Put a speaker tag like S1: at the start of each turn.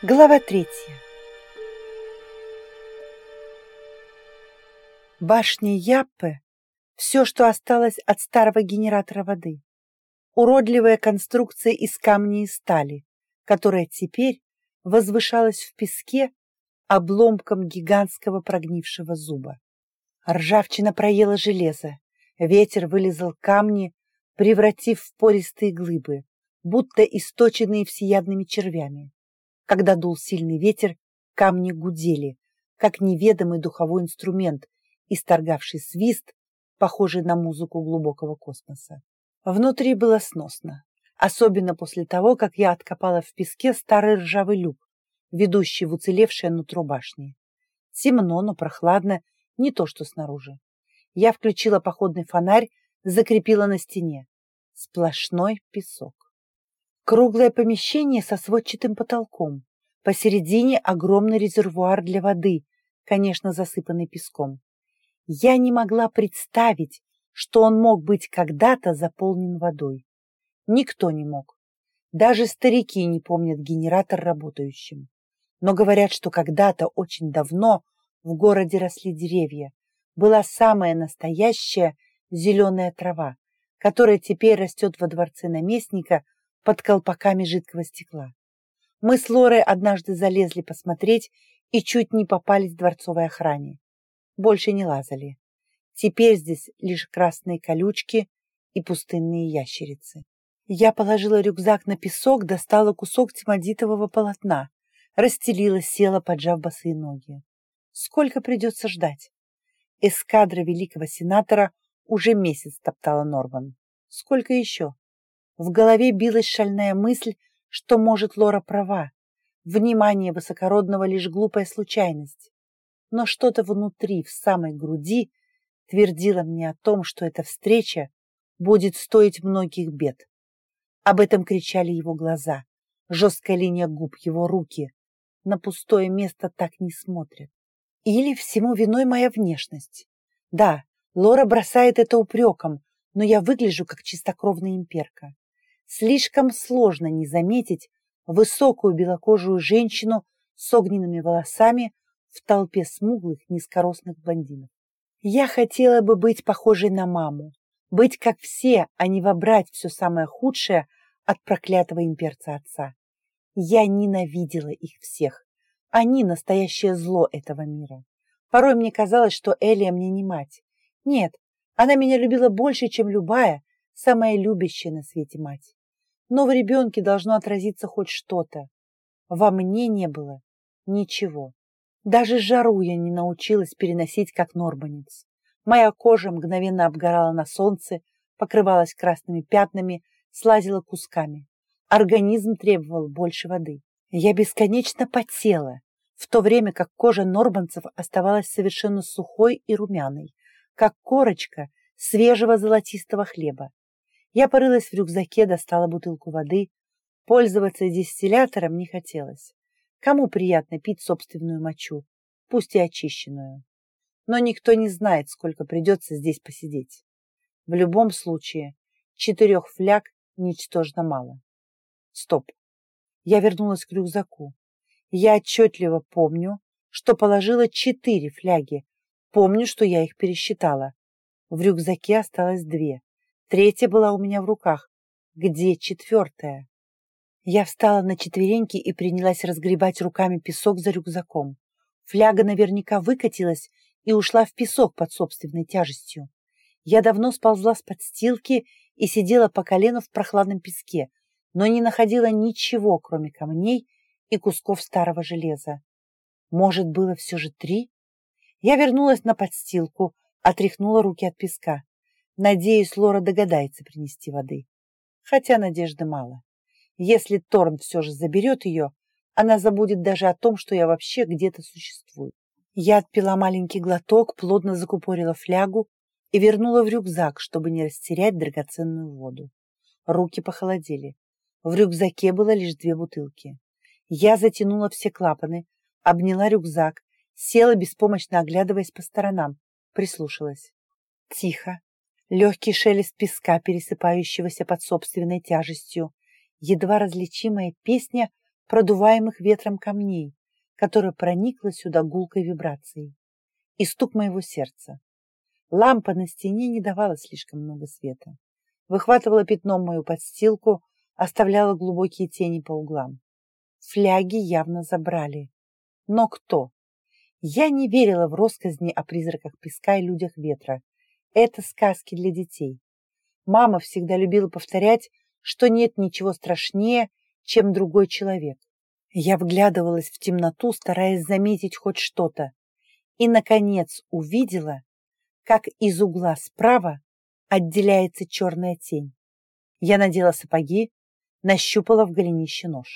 S1: Глава третья. Башня Яппе — все, что осталось от старого генератора воды. Уродливая конструкция из камня и стали, которая теперь возвышалась в песке обломком гигантского прогнившего зуба. Ржавчина проела железо, ветер вылезал камни, превратив в пористые глыбы, будто источенные всеядными червями. Когда дул сильный ветер, камни гудели, как неведомый духовой инструмент, исторгавший свист, похожий на музыку глубокого космоса. Внутри было сносно, особенно после того, как я откопала в песке старый ржавый люк, ведущий в уцелевшее нутро башни. Темно, но прохладно, не то что снаружи. Я включила походный фонарь, закрепила на стене. Сплошной песок. Круглое помещение со сводчатым потолком. Посередине огромный резервуар для воды, конечно, засыпанный песком. Я не могла представить, что он мог быть когда-то заполнен водой. Никто не мог. Даже старики не помнят генератор работающим. Но говорят, что когда-то, очень давно, в городе росли деревья. Была самая настоящая зеленая трава, которая теперь растет во дворце наместника под колпаками жидкого стекла. Мы с Лорой однажды залезли посмотреть и чуть не попались дворцовой охране. Больше не лазали. Теперь здесь лишь красные колючки и пустынные ящерицы. Я положила рюкзак на песок, достала кусок тимодитового полотна, расстелила, села, поджав босые ноги. Сколько придется ждать? Эскадра великого сенатора уже месяц топтала Норман. Сколько еще? В голове билась шальная мысль, что, может, Лора права. Внимание высокородного лишь глупая случайность. Но что-то внутри, в самой груди, твердило мне о том, что эта встреча будет стоить многих бед. Об этом кричали его глаза, жесткая линия губ, его руки. На пустое место так не смотрят. Или всему виной моя внешность. Да, Лора бросает это упреком, но я выгляжу как чистокровная имперка. Слишком сложно не заметить высокую белокожую женщину с огненными волосами в толпе смуглых низкорослых блондинов. Я хотела бы быть похожей на маму, быть как все, а не вобрать все самое худшее от проклятого имперца отца. Я ненавидела их всех. Они настоящее зло этого мира. Порой мне казалось, что Элия мне не мать. Нет, она меня любила больше, чем любая, самая любящая на свете мать но в ребенке должно отразиться хоть что-то. Во мне не было ничего. Даже жару я не научилась переносить, как норбанец. Моя кожа мгновенно обгорала на солнце, покрывалась красными пятнами, слазила кусками. Организм требовал больше воды. Я бесконечно потела, в то время как кожа норбанцев оставалась совершенно сухой и румяной, как корочка свежего золотистого хлеба. Я порылась в рюкзаке, достала бутылку воды. Пользоваться дистиллятором не хотелось. Кому приятно пить собственную мочу, пусть и очищенную. Но никто не знает, сколько придется здесь посидеть. В любом случае, четырех фляг ничтожно мало. Стоп. Я вернулась к рюкзаку. Я отчетливо помню, что положила четыре фляги. Помню, что я их пересчитала. В рюкзаке осталось две. Третья была у меня в руках. Где четвертая? Я встала на четвереньки и принялась разгребать руками песок за рюкзаком. Фляга наверняка выкатилась и ушла в песок под собственной тяжестью. Я давно сползла с подстилки и сидела по колено в прохладном песке, но не находила ничего, кроме камней и кусков старого железа. Может, было все же три? Я вернулась на подстилку, отряхнула руки от песка. Надеюсь, Лора догадается принести воды. Хотя надежды мало. Если Торн все же заберет ее, она забудет даже о том, что я вообще где-то существую. Я отпила маленький глоток, плотно закупорила флягу и вернула в рюкзак, чтобы не растерять драгоценную воду. Руки похолодели. В рюкзаке было лишь две бутылки. Я затянула все клапаны, обняла рюкзак, села, беспомощно оглядываясь по сторонам, прислушалась. Тихо, легкий шелест песка, пересыпающегося под собственной тяжестью, едва различимая песня продуваемых ветром камней, которое проникло сюда гулкой вибрацией, и стук моего сердца. Лампа на стене не давала слишком много света. Выхватывала пятном мою подстилку, оставляла глубокие тени по углам. Фляги явно забрали. Но кто? Я не верила в россказни о призраках песка и людях ветра. Это сказки для детей. Мама всегда любила повторять, что нет ничего страшнее, чем другой человек. Я вглядывалась в темноту, стараясь заметить хоть что-то, и, наконец, увидела, как из угла справа отделяется черная тень. Я надела сапоги, нащупала в голенище нож.